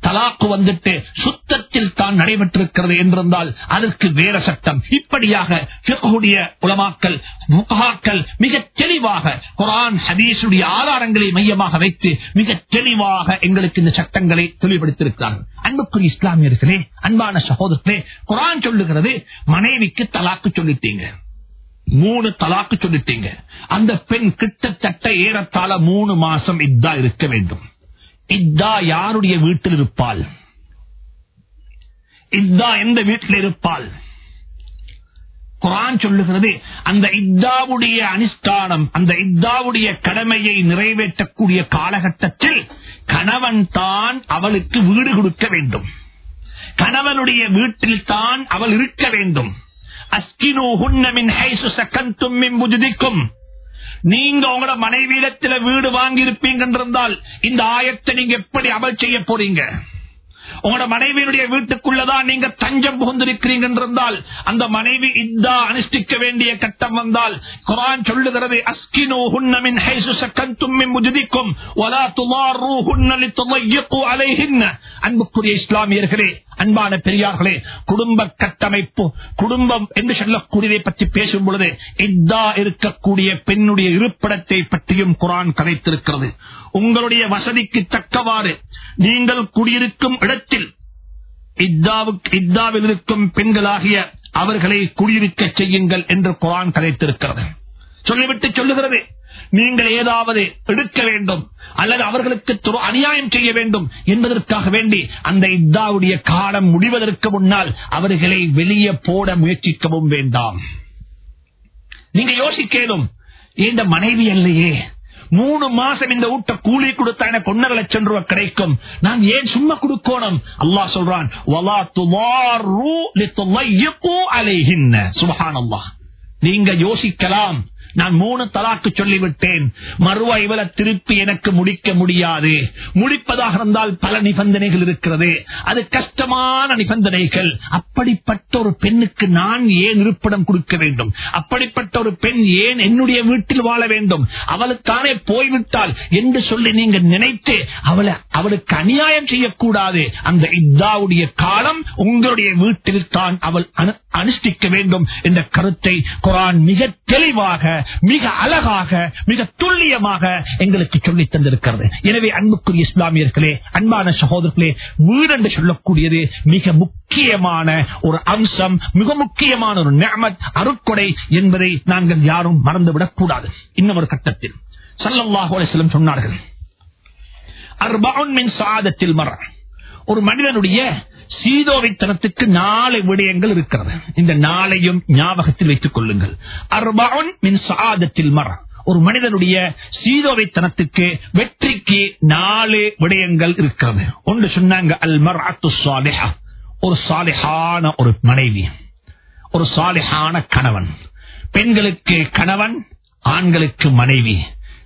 தலாக்கு வந்துட்டு சுத்தத்தில் தான் நடைபெற்றிருக்கிறது என்றிருந்தால் அதற்கு வேற சட்டம். இப்படியாக பிக்குடைய உலமாக்கல் முகாக்கள் மிக தெளிவாக குரான் ஹதீசுடைய ஆதாரங்களை மையமாக வைத்து மிக தெளிவாக எங்களுக்கு இந்த சட்டங்களை தெளிவுபடுத்தியிருக்கிறார்கள். அன்புக்குரிய இஸ்லாமியர்களே அன்பான சகோதரர்களே குரான் சொல்லுகிறது மனைவிக்கு தலாக்கு சொல்லிட்டீங்க. மூணு தலாக்கு சொல்லிட்டீங்க. அந்த பெண் கிட்டத்தட்ட ஏறத்தாழ மூணு மாசம் இதா இருக்க வேண்டும். இதா யாருடைய வீட்டில் இருப்பாள்? இதா எந்த வீட்டில் இருப்பாள்? குரான் சொல்லுகிறது அந்த இத்தாவுடைய அனுஷ்டானம் அந்த இத்தாவுடைய கடமையை நிறைவேற்றக்கூடிய காலகட்டத்தில் கணவன் தான் அவளுக்கு வீடு கொடுக்க வேண்டும். கணவனுடைய வீட்டில் தான் அவள் இருக்க வேண்டும். அஸ்கினோ ஹுன்னமின் ஹைசு சக்கந்தும் மின் நீங்க உங்களோட மனைவியிடத்துல வீடு வாங்கி இருப்பீங்க இந்த ஆயத்தை நீங்க எப்படி அமல் செய்ய போறீங்க? உங்களோட மனைவியினுடைய வீட்டுக்குள்ளதான் நீங்க தஞ்சம் புகுந்திருக்கிறீங்க என்றிருந்தால் அந்த மனைவி இத்தா அனுஷ்டிக்க வேண்டிய கட்டம் வந்தால் குரான் சொல்லுகிறது அஸ்கினோ ஹுன்னமின் ஹைசு சக்கன் தும்மி முஜிதிக்கும் வலா துலாரு ஹுன்னலி துலையப்பு அலைஹின்ன. அன்புக்குரிய இஸ்லாமியர்களே அன்பான பெரியார்களே குடும்ப கட்டமைப்பு குடும்பம் என்று சொல்லக்கூடியதை பற்றி பேசும் பொழுது இதா இருக்கக்கூடிய பெண்ணுடைய இருப்பிடத்தை பற்றியும் குரான் கதைத்திருக்கிறது. உங்களுடைய வசதிக்கு தக்கவாறு நீங்கள் குடியிருக்கும் இடத்தில் இத்தாவுக்கு இத்தாவில் இருக்கும் பெண்களாகிய அவர்களை குடியிருக்க செய்யுங்கள் என்று குரான் கதைத்திருக்கிறது. சொல்லிவிட்டு சொல்லுகிறது. நீங்கள் ஏதாவது எடுக்க வேண்டும் அல்லது அவர்களுக்கு அநியாயம் செய்ய வேண்டும் என்பதற்காக வேண்டி அந்த இத்தாவுடைய காலம் முடிவதற்கு முன்னால் அவர்களை வெளியே போட முயற்சிக்கவும் வேண்டாம். நீங்க யோசிக்கணும் இந்த மனைவி அல்லையே மூணு மாசம் இந்த ஊட்ட கூலி கொடுத்தா எனக்கு ஒன்னரை லட்சம் ரூபாய் கிடைக்கும். நான் ஏன் சும்மா கொடுக்கணும்? அல்லாஹ் சொல்றான் "வலா துலாரு நீங்க யோசிக்கலாம். நான் மூணு தலாக்கு சொல்லிவிட்டேன். மறுவா இவளை திருப்பி எனக்கு முடிக்க முடியாது. முடிப்பதாக இருந்தால் பல நிபந்தனைகள் இருக்கிறது. அது கஷ்டமான நிபந்தனைகள். அப்படிப்பட்ட ஒரு பெண்ணுக்கு நான் ஏன் இருப்பிடம் கொடுக்க வேண்டும்? அப்படிப்பட்ட ஒரு பெண் ஏன் என்னுடைய வீட்டில் வாழ வேண்டும்? அவளுக்கானே போய்விட்டால் என்று சொல்லி நீங்க நினைத்து அவளை அவளுக்கு அநியாயம் செய்யக்கூடாது. அந்த இத்தாவுடைய காலம் உங்களுடைய வீட்டில் தான் அவள் அனு- அனுஷ்டிக்க வேண்டும் என்ற கருத்தை குரான் மிக தெளிவாக மிக அழகாக மிக துல்லியமாக எங்களுக்கு சொல்லித் தந்திருக்கிறது. எனவே அன்புக்குரிய இஸ்லாமியர்களே அன்பான சகோதரர்களே வீடு என்று சொல்லக்கூடியது மிக முக்கியமான ஒரு அம்சம் மிக முக்கியமான ஒரு நியமத் அருட்கொடை என்பதை நாங்கள் யாரும் மறந்துவிடக் கூடாது. இன்னும் ஒரு கட்டத்தில். சல்லல்லாஹு சொன்னார்கள். அர்பவுன் மின் சாதத்தில் மரம். ஒரு மனிதனுடைய சீதோவித்தனத்துக்கு நாலு விடயங்கள் இருக்கிறது. இந்த நாளையும் ஞாபகத்தில் வைத்துக் கொள்ளுங்கள். அர்பவுன் மின் சாதத்தில் மர. ஒரு மனிதனுடைய சீதோவைத்தனத்துக்கு வெற்றிக்கு நாலு விடயங்கள் இருக்கிறது. ஒன்று சொன்னாங்க அல் மர் சாலிஹா ஒரு சாலிஹான ஒரு மனைவி. ஒரு சாலிஹான கணவன். பெண்களுக்கு கணவன் ஆண்களுக்கு மனைவி.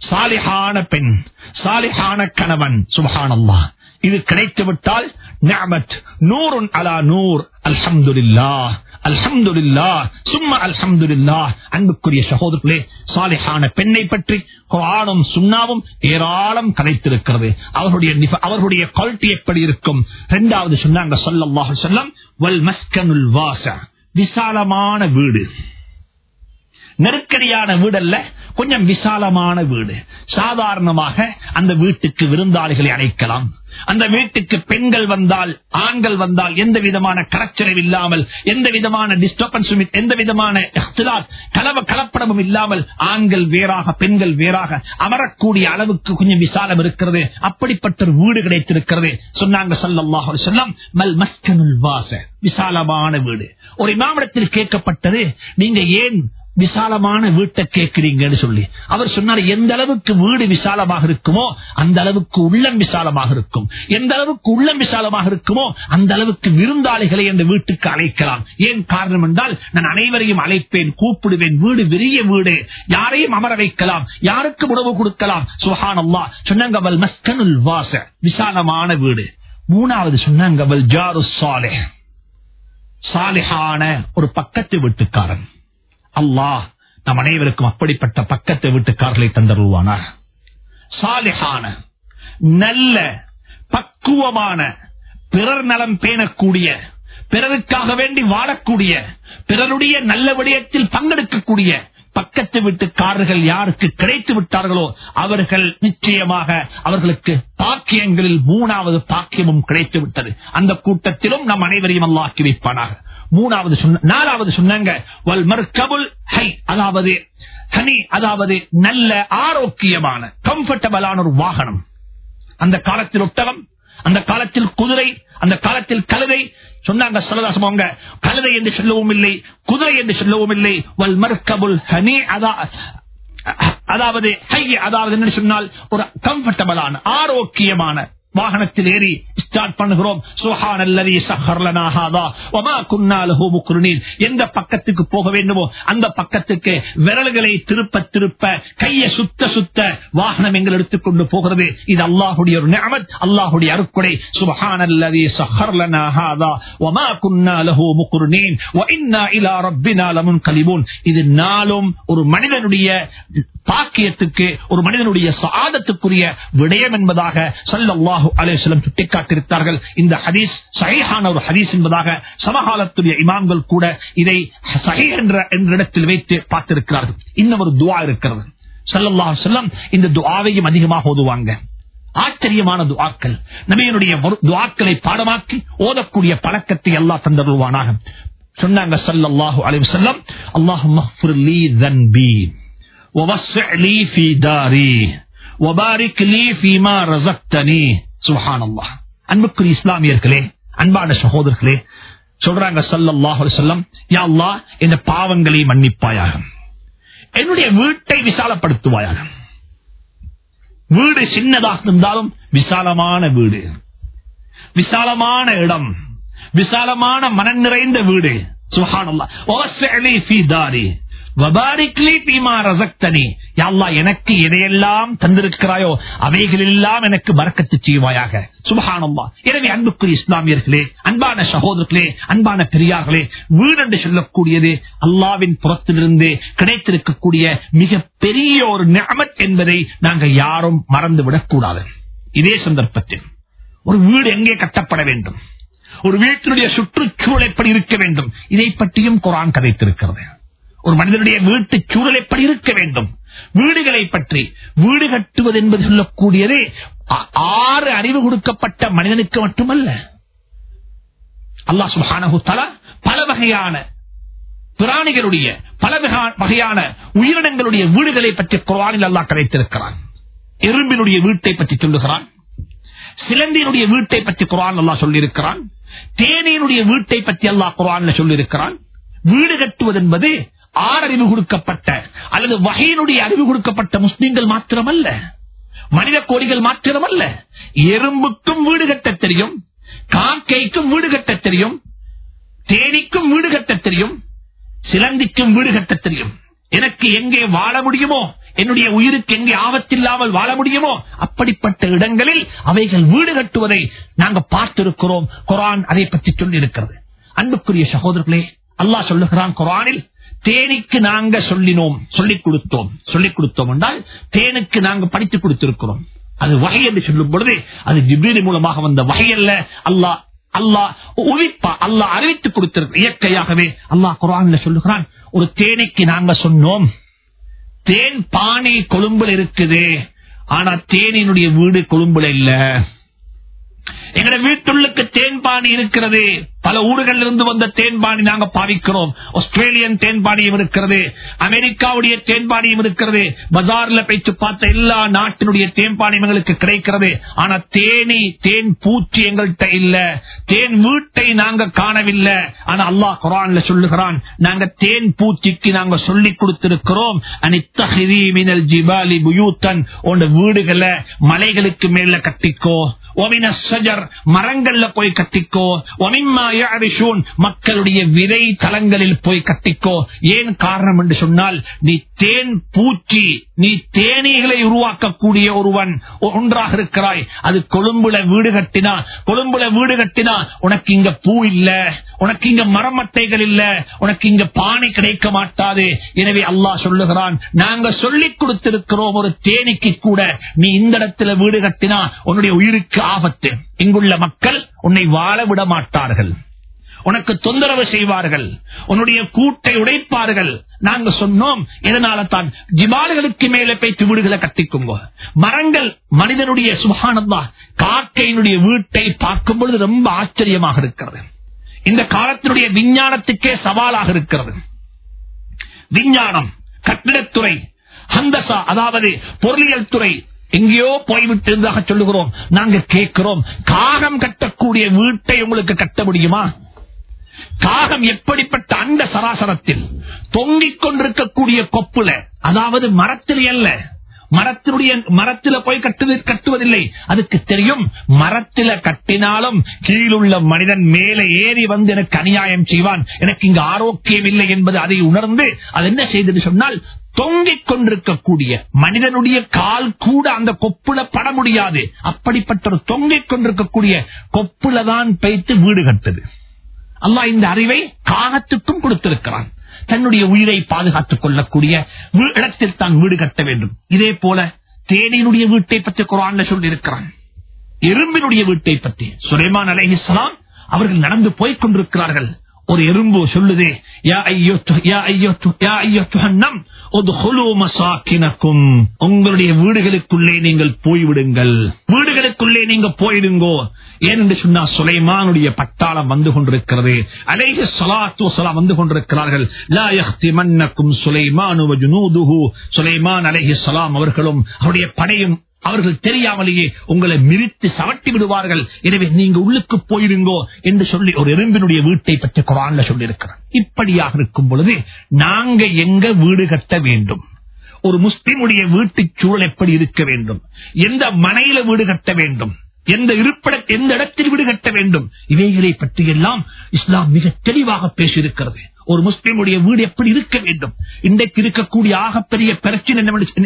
சாலிஹான பெண் சாலிஹான கணவன். சுபஹானல்லா இது கிடைத்துவிட்டால் நியமத் நூறுன் அலா நூர். அல்ஹம்துலில்லாஹ். அல்ஹம்துல்லா சும்மா அல்ஹம்துல்லா அன்புக்குரிய சகோதரர்களே சாலிஹான பெண்ணை பற்றி குர்ஆனும் சுண்ணாவும் ஏராளம் கதைத்திருக்கிறது. அவர்களுடைய அவர்களுடைய குவாலிட்டி எப்படி இருக்கும்? இரண்டாவது சொன்னாங்க ஸல்லல்லாஹு அலைஹி வஸல்லம் வல் மஸ்கனுல் வாச விசாலமான வீடு. நெருக்கடியான வீடல்ல கொஞ்சம் விசாலமான வீடு. சாதாரணமாக அந்த வீட்டுக்கு விருந்தாளிகளை அழைக்கலாம். அந்த வீட்டுக்கு பெண்கள் வந்தால் ஆண்கள் வந்தால் எந்த விதமான கரச்சரவு இல்லாமல் எந்த விதமான டிஸ்டர்பன்ஸும் எந்த விதமான கலவ கலப்படமும் இல்லாமல் ஆண்கள் வேறாக பெண்கள் வேறாக அமரக்கூடிய அளவுக்கு கொஞ்சம் விசாலம் இருக்கிறது. அப்படிப்பட்ட ஒரு வீடு கிடைத்திருக்கிறது. சொன்னாங்க ஸல்லல்லாஹு அலைஹி மல் மஸ்கனுல் வாச விசாலமான வீடு. ஒரு இமாமிடத்தில் கேட்கப்பட்டது நீங்க ஏன் விசாலமான வீட்டை கேட்கிறீங்கன்னு சொல்லி. அவர் சொன்னார் எந்த அளவுக்கு வீடு விசாலமாக இருக்குமோ அந்த அளவுக்கு உள்ளம் விசாலமாக இருக்கும். எந்த அளவுக்கு உள்ளம் விசாலமாக இருக்குமோ அந்த அளவுக்கு விருந்தாளிகளை அந்த வீட்டுக்கு அழைக்கலாம். ஏன் காரணம் என்றால் நான் அனைவரையும் அழைப்பேன் கூப்பிடுவேன். வீடு பெரிய வீடு. யாரையும் அமர வைக்கலாம். யாருக்கு உணவு கொடுக்கலாம். சுஹான் அல்லா சொன்னாங்க அவள் மஸ்கனுல் வாச. விசாலமான வீடு. மூணாவது சொன்னாங்க அவள் ஜாரு சாலே சாலிஹான ஒரு பக்கத்து வீட்டுக்காரன். அல்லாஹ் நம் அனைவருக்கும் அப்படிப்பட்ட பக்கத்து வீட்டுக்காரர்களை தந்தருவானார் சாலிஹான நல்ல பக்குவமான பிறர் நலம் பேணக்கூடிய பிறருக்காக வேண்டி வாழக்கூடிய பிறருடைய நல்ல விடயத்தில் பங்கெடுக்கக்கூடிய பக்கத்து வீட்டுக்காரர்கள் யாருக்கு கிடைத்து விட்டார்களோ அவர்கள் நிச்சயமாக அவர்களுக்கு பாக்கியங்களில் மூணாவது பாக்கியமும் கிடைத்து விட்டது. அந்த கூட்டத்திலும் நம் அனைவரையும் அல்லாக்கி வைப்பானாக மூணாவது சொன்ன நாலாவது சொன்னாங்க வல் அதாவது ஹனி அதாவது நல்ல ஆரோக்கியமான கம்ஃபர்டபுளான ஒரு வாகனம். அந்த காலத்தில் ஒட்டகம் அந்த காலத்தில் குதிரை அந்த காலத்தில் கழுதை சொன்னாங்க சொல்லதாசமாங்க கழுதை என்று சொல்லவும் இல்லை குதிரை என்று சொல்லவும் இல்லை வல் மர்கபுல் ஹனி அதா அதாவது ஹை அதாவது என்ன சொன்னால் ஒரு கம்ஃபர்டபுளான ஆரோக்கியமான வாகனத்தில் ஏறி ஸ்டார்ட் பண்ணுகிறோம். சுஹான் அல்லவி சஹர்லனாகாதா ஒமா குன்னாலஹோ முக்ருனீர் எந்த பக்கத்துக்கு போக வேண்டுமோ அந்த பக்கத்துக்கு விரல்களை திருப்ப திருப்ப கையை சுத்த சுத்த வாகனம் எங்கள் எடுத்துக்கொண்டு போகிறது. இது அல்லாஹுடைய ஒரு நியமத் அல்லாஹுடைய அருக்குடை சுஹான் அல்லவி சஹர்லனாகாதா ஒமா குன்னாலஹோ முக்ருனீன். இது நாளும் ஒரு மனிதனுடைய பாக்கியத்துக்கு ஒரு மனிதனுடைய சாதத்துக்குரிய விடயம் என்பதாக சல்லல்லாஹு அலேஸ்லம் சுட்டிக்காட்டியிருக்கிறார்கள். இந்த ஹதீஸ் சஹீஹான ஒரு ஹதீஸ் என்பதாக சமகாலத்துடைய இமாம்கள் கூட இதை சகை என்ற இடத்தில் வைத்து பார்த்திருக்கிறார்கள். இன்னும் ஒரு துவா இருக்கிறது. சல்லல்லாஹு செல்லம் இந்த துவாவையும் அதிகமாக ஓதுவாங்க. ஆச்சரியமான துவாக்கள். நபியனுடைய துவாக்களை பாடமாக்கி ஓதக்கூடிய பழக்கத்தை எல்லாம் தந்தருவானாக சொன்னாங்க சல்லல்லாஹு அலைஹி வஸல்லம் ووسع لي في داري وبارك لي فيما رزقتني سبحان الله அன்புக்குரிய இஸ்லாமியர்களே அன்பான சகோதரர்களே சொல்றாங்க சல்லல்லாஹு அலைஹி வஸல்லம் யா அல்லாஹ் இந்த பாவங்களை மன்னிப்பாயாக என்னுடைய வீட்டை விசாலப்படுத்துவாயாக வீடு சின்னதாக இருந்தாலும் விசாலமான வீடு விசாலமான இடம் விசாலமான மனம் நிறைந்த வீடு சுஹானல்லா எனக்கு எதையெல்லாம் தந்திருக்கிறாயோ அவைகளெல்லாம் எனக்கு மறக்கத்து செய்வாயாக. சுபகானம்மா எனவே அன்புக்குரிய இஸ்லாமியர்களே அன்பான சகோதரர்களே அன்பான பெரியார்களே வீடு என்று சொல்லக்கூடியது அல்லாவின் புறத்திலிருந்து கிடைத்திருக்கக்கூடிய மிக பெரிய ஒரு நியமத் என்பதை நாங்கள் யாரும் மறந்துவிடக் கூடாது இதே சந்தர்ப்பத்தில் ஒரு வீடு எங்கே கட்டப்பட வேண்டும்? ஒரு வீட்டினுடைய சுற்றுச்சூழல் எப்படி இருக்க வேண்டும்? இதை பற்றியும் குரான் கதைத்திருக்கிறது. ஒரு மனிதனுடைய வீட்டு சூழல் எப்படி இருக்க வேண்டும்? வீடுகளை பற்றி வீடு கட்டுவது என்பது சொல்லக்கூடியதே ஆறு அறிவு கொடுக்கப்பட்ட மனிதனுக்கு மட்டுமல்ல. அல்லா சுபானு தலா பல வகையான பிராணிகளுடைய பல வகையான உயிரினங்களுடைய வீடுகளை பற்றி குரானில் அல்லா கதைத்திருக்கிறான். எறும்பினுடைய வீட்டை பற்றி சொல்லுகிறான். சிலந்தியினுடைய வீட்டை பற்றி குரான் அல்லா சொல்லியிருக்கிறான். தேனியினுடைய வீட்டை பற்றி அல்லா குரான் சொல்லியிருக்கிறான். வீடு கட்டுவது என்பது ஆறறிவு கொடுக்கப்பட்ட அல்லது வகையினுடைய அறிவு கொடுக்கப்பட்ட முஸ்லீம்கள் மாத்திரமல்ல. மனித கோடிகள் மாத்திரமல்ல. எறும்புக்கும் வீடு கட்ட தெரியும் காக்கைக்கும் வீடு கட்ட தெரியும் தேனிக்கும் வீடு கட்ட தெரியும் சிலந்திக்கும் வீடு கட்ட தெரியும். எனக்கு எங்கே வாழ முடியுமோ என்னுடைய உயிருக்கு எங்கே ஆபத்தில்லாமல் வாழ முடியுமோ அப்படிப்பட்ட இடங்களில் அவைகள் வீடு கட்டுவதை நாங்கள் பார்த்திருக்கிறோம். குரான் அதை பற்றி சொல்லி இருக்கிறது அன்புக்குரிய சகோதரர்களே அல்லாஹ் சொல்லுகிறான் குரானில் தேனிக்கு நாங்க சொல்லினோம் சொல்லிக் கொடுத்தோம். சொல்லிக் கொடுத்தோம் என்றால் தேனுக்கு நாங்க படித்துக் கொடுத்திருக்கிறோம். அது வகை என்று சொல்லும் பொழுது அது ஜிப்ரீதி மூலமாக வந்த வகை அல்ல. அல்லாஹ் அல்லாஹ் உவிப்பா அல்லாஹ் அறிவித்துக் கொடுத்திருக்க இயற்கையாகவே அல்லாஹ் குரான்ல சொல்லுகிறான் ஒரு தேனைக்கு நாங்க சொன்னோம். தேன் பானை கொழும்புல இருக்குது. ஆனா தேனினுடைய வீடு கொழும்புல இல்ல. எங்களை வீட்டுள்ளுக்கு தேன்பாணி இருக்கிறது. பல ஊர்கள் இருந்து வந்த தேன்பாணி நாங்க பாவிக்கிறோம். ஆஸ்திரேலியன் தேன்பாணியும் இருக்கிறது. அமெரிக்காவுடைய தேன்பாணியும் இருக்கிறது. பஜார்ல பேச்சு பார்த்த எல்லா நாட்டினுடைய தேன்பாணியும் எங்களுக்கு கிடைக்கிறது. ஆனா தேனி தேன் பூச்சி எங்கள்கிட்ட இல்ல. தேன் வீட்டை நாங்க காணவில்லை. ஆனா அல்லாஹ் குரான்ல சொல்லுகிறான் நாங்க தேன் பூச்சிக்கு நாங்க சொல்லி கொடுத்திருக்கிறோம். அனித்தஹிரி மினல் ஜிபாலி புயூத்தன். உன் வீடுகளை மலைகளுக்கு மேல கட்டிக்கோ. மரங்கள்ல போய் கட்டிக்கோ ஒமிம்மா மக்களுடைய விதை தலங்களில் போய் கட்டிக்கோ ஏன் காரணம் என்று சொன்னால் நீ தேன் பூச்சி நீ தேனீகளை உருவாக்கக்கூடிய ஒருவன் ஒன்றாக இருக்கிறாய். அது கொழும்புல வீடு கட்டினா கொழும்புல வீடு கட்டினா உனக்கு இங்க பூ இல்ல. உனக்கு இங்க மரமட்டைகள் இல்ல. உனக்கு இங்க பானை கிடைக்க மாட்டாது. எனவே அல்லாஹ் சொல்லுகிறான் நாங்க சொல்லிக் கொடுத்திருக்கிறோம் ஒரு தேனிக்கு கூட. நீ இந்த இடத்துல வீடு கட்டினா உன்னுடைய உயிருக்கு ஆபத்து. இங்குள்ள மக்கள் உன்னை வாழ விட மாட்டார்கள். உனக்கு தொந்தரவு செய்வார்கள். உன்னுடைய கூட்டை உடைப்பார்கள். நாங்க சொன்னோம் இதனால தான் ஜிபால்களுக்கு மேலே போய் வீடுகளை கட்டிக்குங்க. மரங்கள் மனிதனுடைய சுகானந்தா காக்கையினுடைய வீட்டை பார்க்கும் பொழுது ரொம்ப ஆச்சரியமாக இருக்கிறது. இந்த காலத்தினுடைய விஞ்ஞானத்துக்கே சவாலாக இருக்கிறது. விஞ்ஞானம் கட்டிடத்துறை ஹந்தசா அதாவது பொருளியல் துறை எங்கேயோ போய்விட்டிருந்ததாக சொல்லுகிறோம். நாங்க கேட்கிறோம் காகம் கட்டக்கூடிய வீட்டை உங்களுக்கு கட்ட முடியுமா? காகம் எப்படிப்பட்ட அந்த சராசரத்தில் தொங்கிக் கொண்டிருக்கக்கூடிய கொப்புல அதாவது மரத்தில் அல்ல மரத்தினுடைய மரத்தில போய் கட்டுவது கட்டுவதில்லை. அதுக்கு தெரியும் மரத்தில கட்டினாலும் கீழுள்ள மனிதன் மேலே ஏறி வந்து எனக்கு அநியாயம் செய்வான். எனக்கு இங்கு ஆரோக்கியம் இல்லை என்பது அதை உணர்ந்து அது என்ன செய்தது சொன்னால் தொங்கிக் கொண்டிருக்கக்கூடிய மனிதனுடைய கால் கூட அந்த கொப்புல பட முடியாது. அப்படிப்பட்ட ஒரு தொங்கிக் கொண்டிருக்கக்கூடிய கொப்புல தான் பைத்து வீடு கட்டுது. அல்லா இந்த அறிவை காகத்துக்கும் கொடுத்திருக்கிறான். தன்னுடைய உயிரை பாதுகாத்துக் கொள்ளக்கூடிய இடத்தில் தான் வீடு கட்ட வேண்டும். இதே போல தேனியினுடைய வீட்டை பற்றி குரான் சொல்லி இருக்கிறான் எறும்பினுடைய வீட்டை பற்றி. சுரேமான் அலைஹிஸ்ஸலாம் அவர்கள் நடந்து போய்க் கொண்டிருக்கிறார்கள். ஒரு எறும்பு சொல்லுதே உங்களுடைய வீடுகளுக்குள்ளே நீங்கள் போய்விடுங்கள். வீடுகளுக்குள்ளே நீங்க போயிடுங்கோ. ஏனென்று சொன்னா சுலைமானுடைய பட்டாளம் வந்து கொண்டிருக்கிறது. அலைஹி சலாத்து வந்து கொண்டிருக்கிறார்கள். லா சுலைமான் அலைஹி சலாம் அவர்களும் அவருடைய படையும் அவர்கள் தெரியாமலேயே உங்களை மிரித்து சவட்டி விடுவார்கள். எனவே நீங்க உள்ளுக்கு போயிருங்கோ என்று சொல்லி ஒரு எறும்பினுடைய வீட்டை பற்றி குரான்ல சொல்லியிருக்கிறார். இப்படியாக இருக்கும் பொழுது நாங்க எங்க வீடு கட்ட வேண்டும்? ஒரு முஸ்லிமுடைய வீட்டு சூழல் எப்படி இருக்க வேண்டும்? எந்த மனையில வீடு கட்ட வேண்டும்? எந்த இருப்பிட எந்த இடத்தில் வீடு கட்ட வேண்டும்? இவைகளை பற்றியெல்லாம் இஸ்லாம் மிக தெளிவாக பேசியிருக்கிறது. ஒரு முஸ்லீமுடைய வீடு எப்படி இருக்க வேண்டும்? இன்றைக்கு இருக்கக்கூடிய ஆகப்பெரிய பிரச்சனை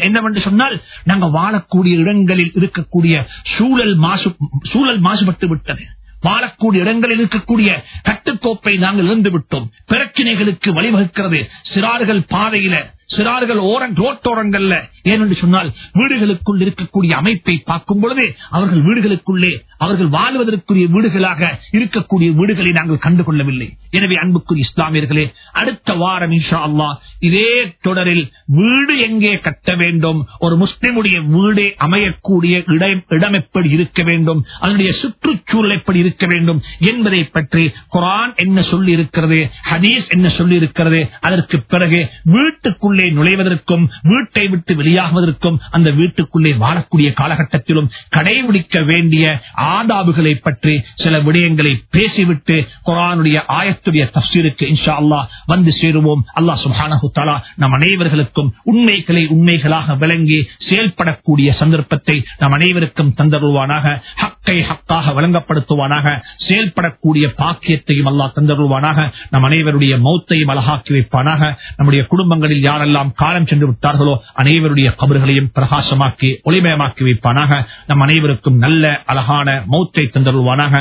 என்னவென்று சொன்னால் நாங்க வாழக்கூடிய இடங்களில் இருக்கக்கூடிய சூழல் மாசு சூழல் மாசுபட்டு விட்டது. வாழக்கூடிய இடங்களில் இருக்கக்கூடிய கட்டுக்கோப்பை நாங்கள் இழந்து விட்டோம் பிரச்சனைகளுக்கு வழிவகுக்கிறது. சிறார்கள் பாதையில சிறார்கள் ஓரங் ரோட்டோரங்கள்ல ஏனென்று சொன்னால் வீடுகளுக்குள் இருக்கக்கூடிய அமைப்பை பார்க்கும் பொழுது அவர்கள் வீடுகளுக்குள்ளே அவர்கள் வாழ்வதற்குரிய வீடுகளாக இருக்கக்கூடிய வீடுகளை நாங்கள் கண்டுகொள்ளவில்லை எனவே அன்புக்குரிய இஸ்லாமியர்களே அடுத்த வாரம் இன்ஷா அல்லா இதே தொடரில் வீடு எங்கே கட்ட வேண்டும் ஒரு முஸ்லிமுடைய வீடே அமையக்கூடிய இடம் இடம் எப்படி இருக்க வேண்டும் அதனுடைய சுற்றுச்சூழல் எப்படி இருக்க வேண்டும் என்பதை பற்றி குரான் என்ன சொல்லி இருக்கிறது ஹதீஸ் என்ன சொல்லி இருக்கிறது அதற்கு பிறகு வீட்டுக்குள்ளே நுழைவதற்கும் வீட்டை விட்டு வெளியாகுவதற்கும் அந்த வீட்டுக்குள்ளே வாழக்கூடிய காலகட்டத்திலும் கடைபிடிக்க வேண்டிய ஆதாபுகளை பற்றி சில விடயங்களை பேசிவிட்டு குரானுடைய ஆயத்துடைய தப்சீருக்கு இன்ஷா அல்லா வந்து சேருவோம். அல்லா சுப்ஹானஹு தஆலா நம் அனைவர்களுக்கும் உண்மைகளை உண்மைகளாக விளங்கி செயல்படக்கூடிய சந்தர்ப்பத்தை நம் அனைவருக்கும் தந்தருவானாக ஹக்கை ஹக்காக வழங்கப்படுத்துவானாக. செயல்படக்கூடிய பாக்கியத்தையும் அல்லா தந்தருவானாக நம் அனைவருடைய மௌத்தையும் அழகாக்கி வைப்பானாக. நம்முடைய குடும்பங்களில் யாரெல்லாம் யாரெல்லாம் காலம் சென்று விட்டார்களோ அனைவருடைய கபர்களையும் பிரகாசமாக்கி ஒளிமயமாக்கி வைப்பானாக நம் அனைவருக்கும் நல்ல அழகான மௌத்தை தந்தருவானாக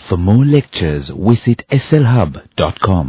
For more lectures, visit slhub.com.